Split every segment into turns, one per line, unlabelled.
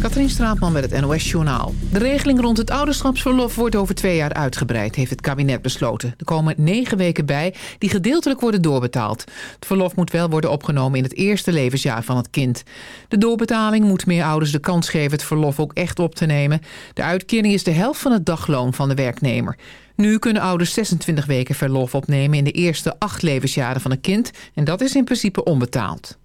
Katrien Straatman met het NOS-journaal. De regeling rond het ouderschapsverlof wordt over twee jaar uitgebreid, heeft het kabinet besloten. Er komen negen weken bij die gedeeltelijk worden doorbetaald. Het verlof moet wel worden opgenomen in het eerste levensjaar van het kind. De doorbetaling moet meer ouders de kans geven het verlof ook echt op te nemen. De uitkering is de helft van het dagloon van de werknemer. Nu kunnen ouders 26 weken verlof opnemen in de eerste acht levensjaren van een kind... en dat is in principe onbetaald.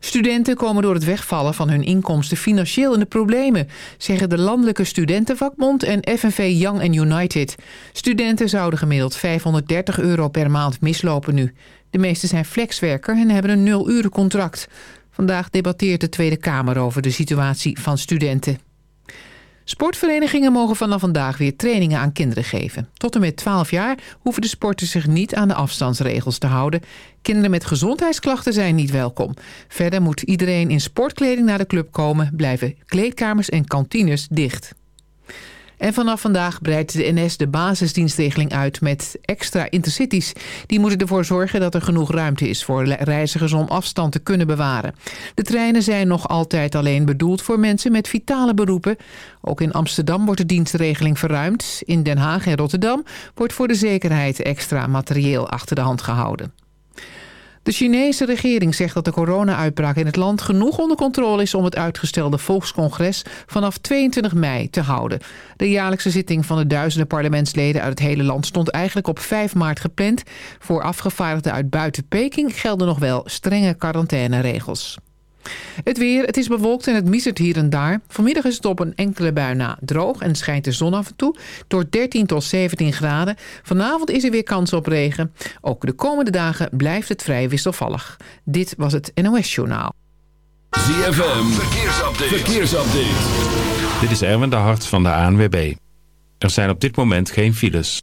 Studenten komen door het wegvallen van hun inkomsten financieel in de problemen, zeggen de Landelijke Studentenvakbond en FNV Young and United. Studenten zouden gemiddeld 530 euro per maand mislopen nu. De meeste zijn flexwerker en hebben een nul contract. Vandaag debatteert de Tweede Kamer over de situatie van studenten. Sportverenigingen mogen vanaf vandaag weer trainingen aan kinderen geven. Tot en met 12 jaar hoeven de sporters zich niet aan de afstandsregels te houden. Kinderen met gezondheidsklachten zijn niet welkom. Verder moet iedereen in sportkleding naar de club komen... blijven kleedkamers en kantines dicht. En vanaf vandaag breidt de NS de basisdienstregeling uit met extra intercities. Die moeten ervoor zorgen dat er genoeg ruimte is voor reizigers om afstand te kunnen bewaren. De treinen zijn nog altijd alleen bedoeld voor mensen met vitale beroepen. Ook in Amsterdam wordt de dienstregeling verruimd. In Den Haag en Rotterdam wordt voor de zekerheid extra materieel achter de hand gehouden. De Chinese regering zegt dat de corona-uitbraak in het land genoeg onder controle is om het uitgestelde volkscongres vanaf 22 mei te houden. De jaarlijkse zitting van de duizenden parlementsleden uit het hele land stond eigenlijk op 5 maart gepland. Voor afgevaardigden uit buiten Peking gelden nog wel strenge quarantaineregels. Het weer, het is bewolkt en het miezert hier en daar. Vanmiddag is het op een enkele bui na droog en schijnt de zon af en toe. Door 13 tot 17 graden. Vanavond is er weer kans op regen. Ook de komende dagen blijft het vrij wisselvallig. Dit was het NOS Journaal.
ZFM, verkeersupdate. verkeersupdate.
Dit is Erwin de Hart van de ANWB. Er zijn op dit moment geen files.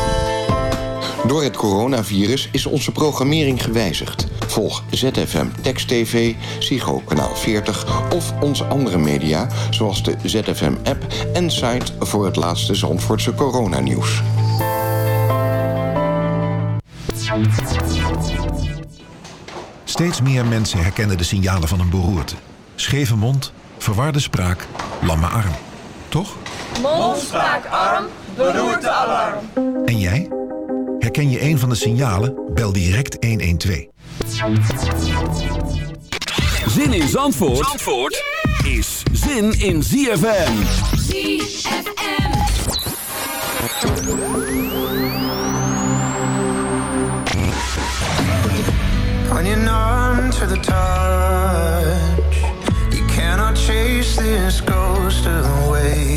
Door het coronavirus is onze programmering gewijzigd. Volg ZFM Text TV, Psycho Kanaal 40 of onze andere media... zoals de ZFM-app en site voor het laatste Zandvoortse coronanieuws.
Steeds meer mensen herkennen de signalen van een beroerte. Scheve mond, verwarde spraak, lamme arm. Toch?
Mond, spraak, arm, beroerte, alarm.
En jij? Herken je een van de signalen? Bel direct 112.
Zin in Zandvoort, Zandvoort is zin in ZFM.
ZFM.
When numb to the touch, you cannot chase this ghost away.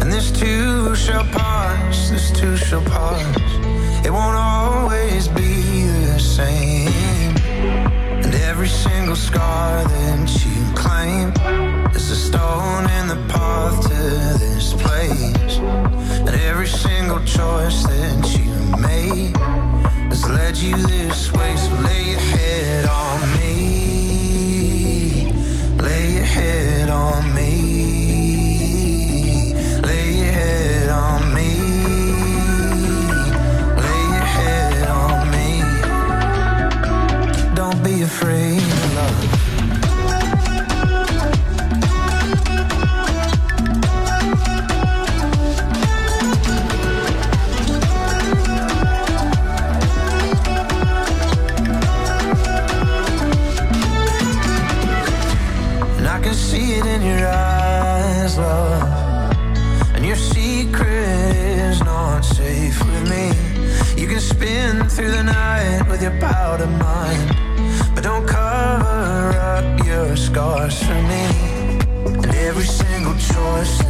And this too shall pass, this too shall pass. It won't always be the same. And every single scar that you claim is a stone in the path to this place. And every single choice that you made has led you this way. So lay your head on me. Lay your head on me. you spin through the night with your powder mind. But don't cover up your scars for me. And every single choice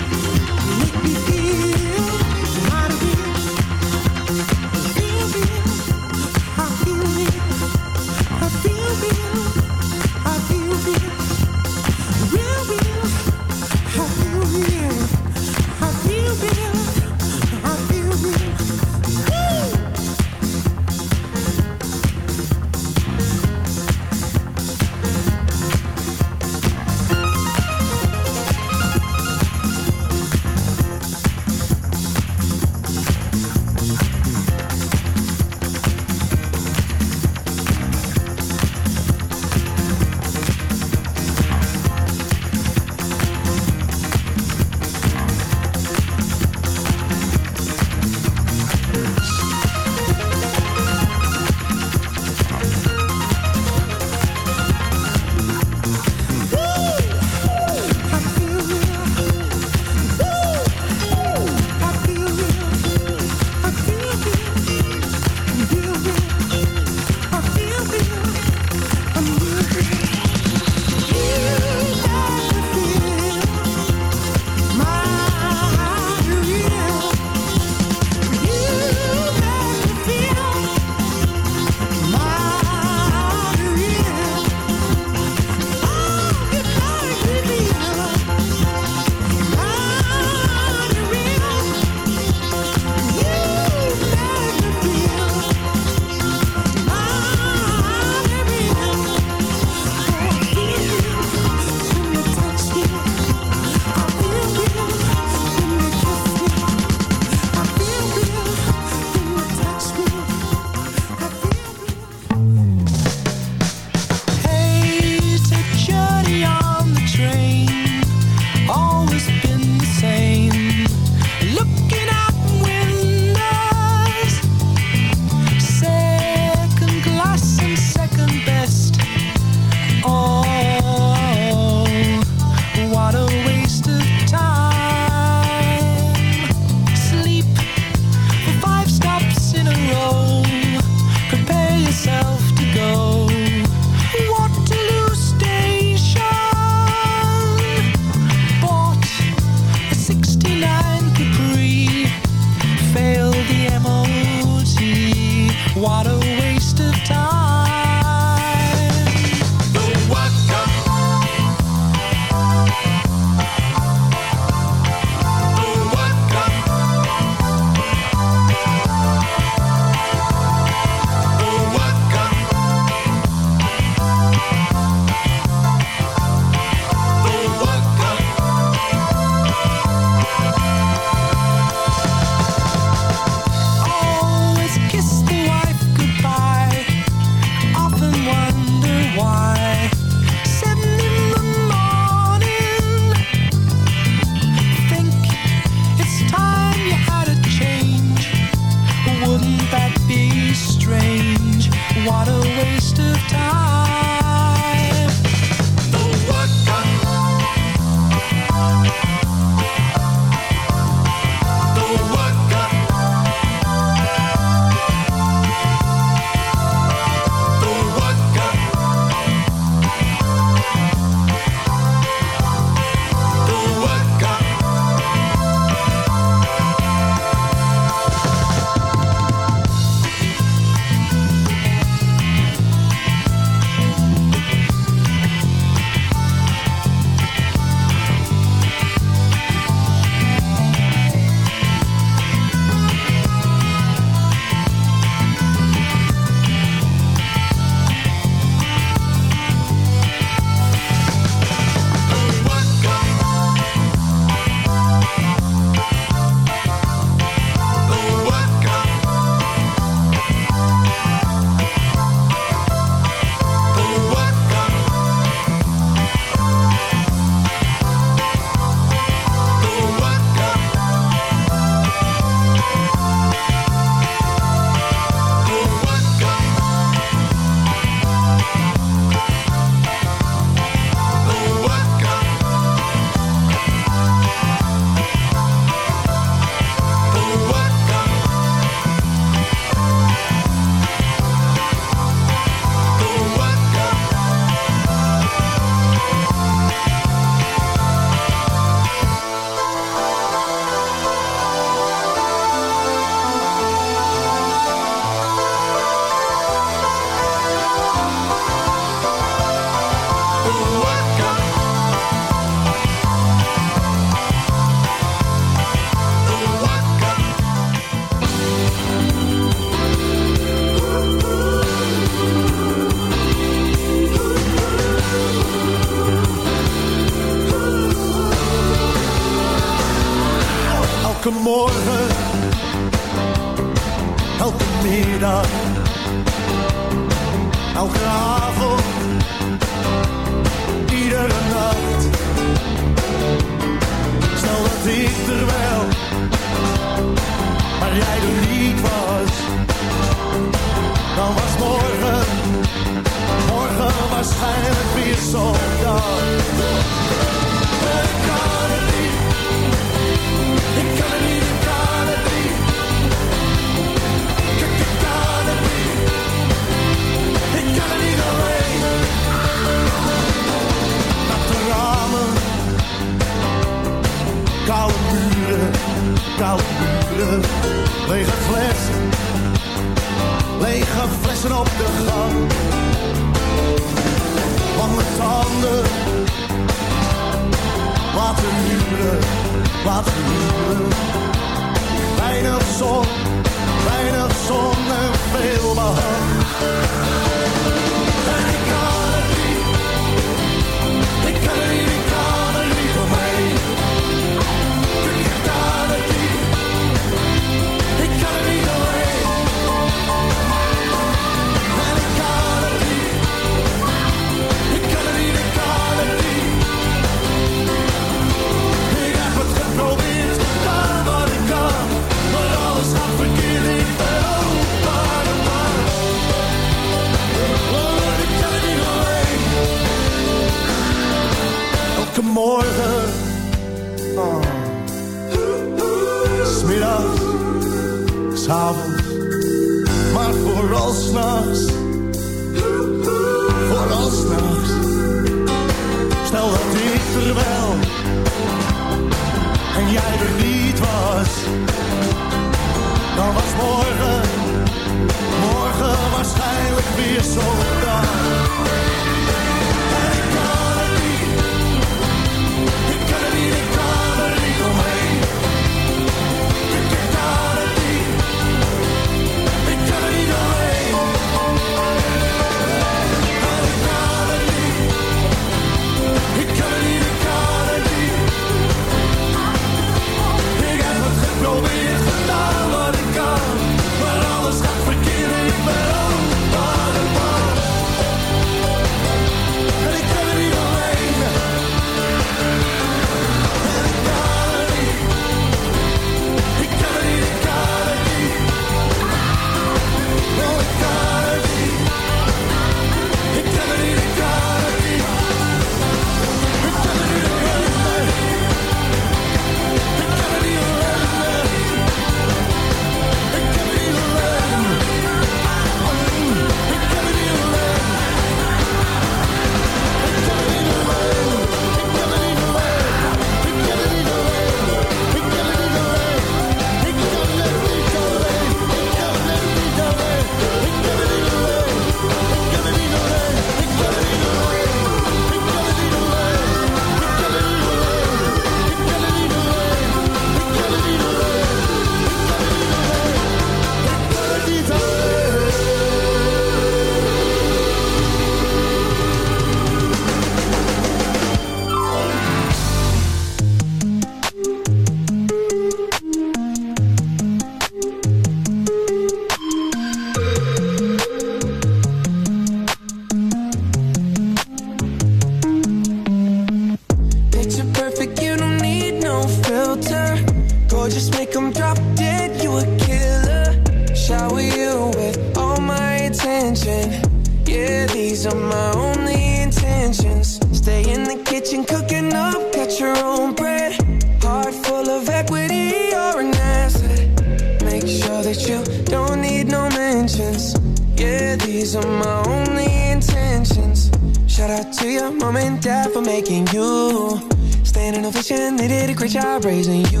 These are my only intentions. Shout out to your mom and dad for making you. Standing ovation, they did a great job raising you.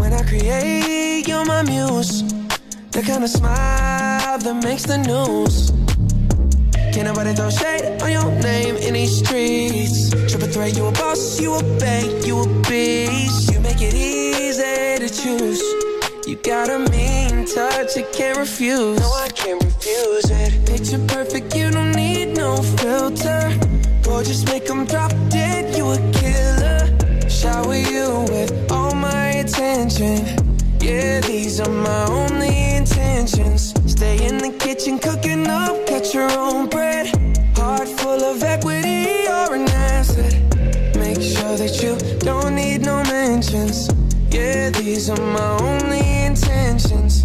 When I create, you're my muse. The kind of smile that makes the news. Can't nobody throw shade on your name in these streets. Triple threat, you a boss, you a bank, you a beast. You make it easy to choose. You got a mean touch, you can't refuse. No, I can't abuse it. Picture perfect, you don't need no filter. Boy, just make them drop dead, you a killer. Shower you with all my attention. Yeah, these are my only intentions. Stay in the kitchen, cooking up, cut your own bread. Heart full of equity, you're an asset. Make sure that you don't need no mentions. Yeah, these are my only intentions.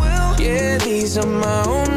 on my own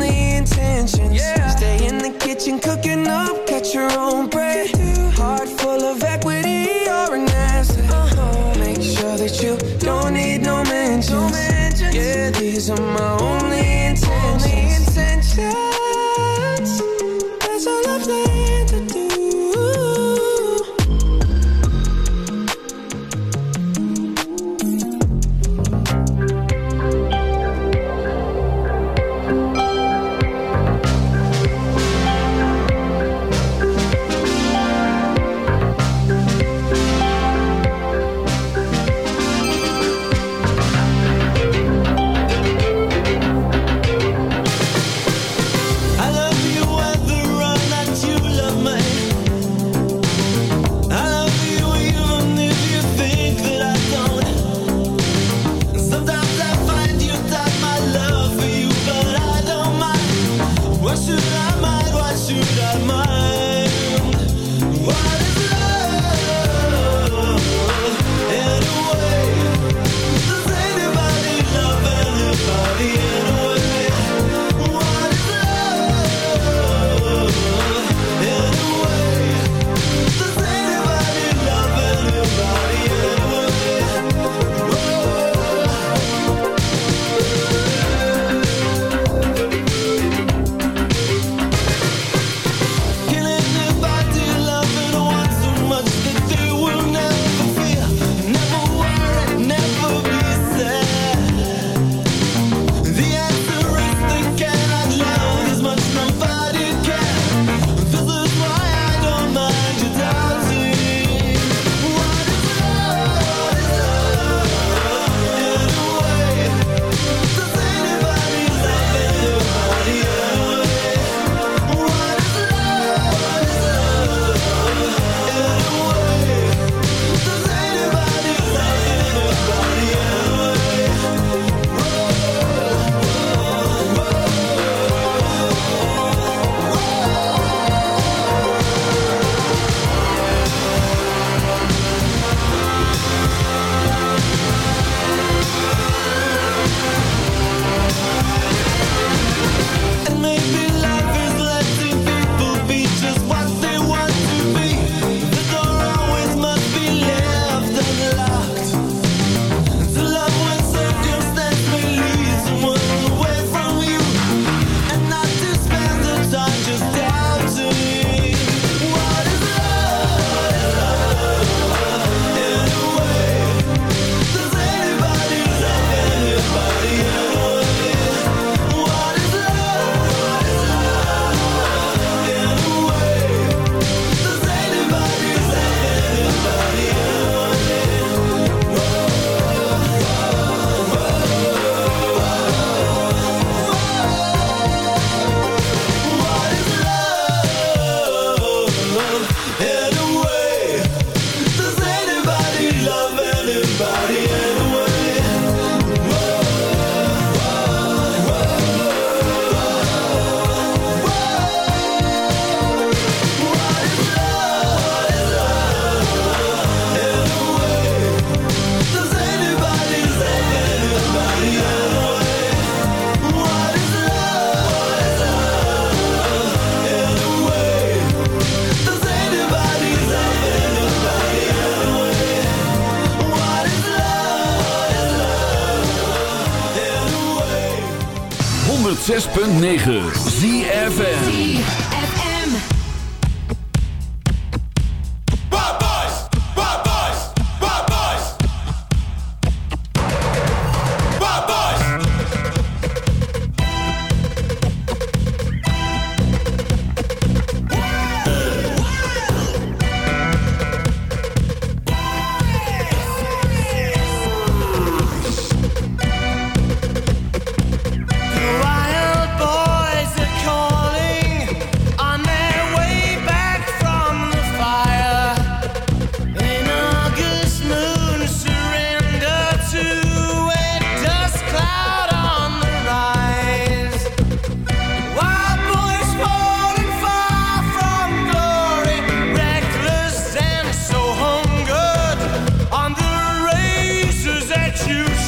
9.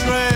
Trail.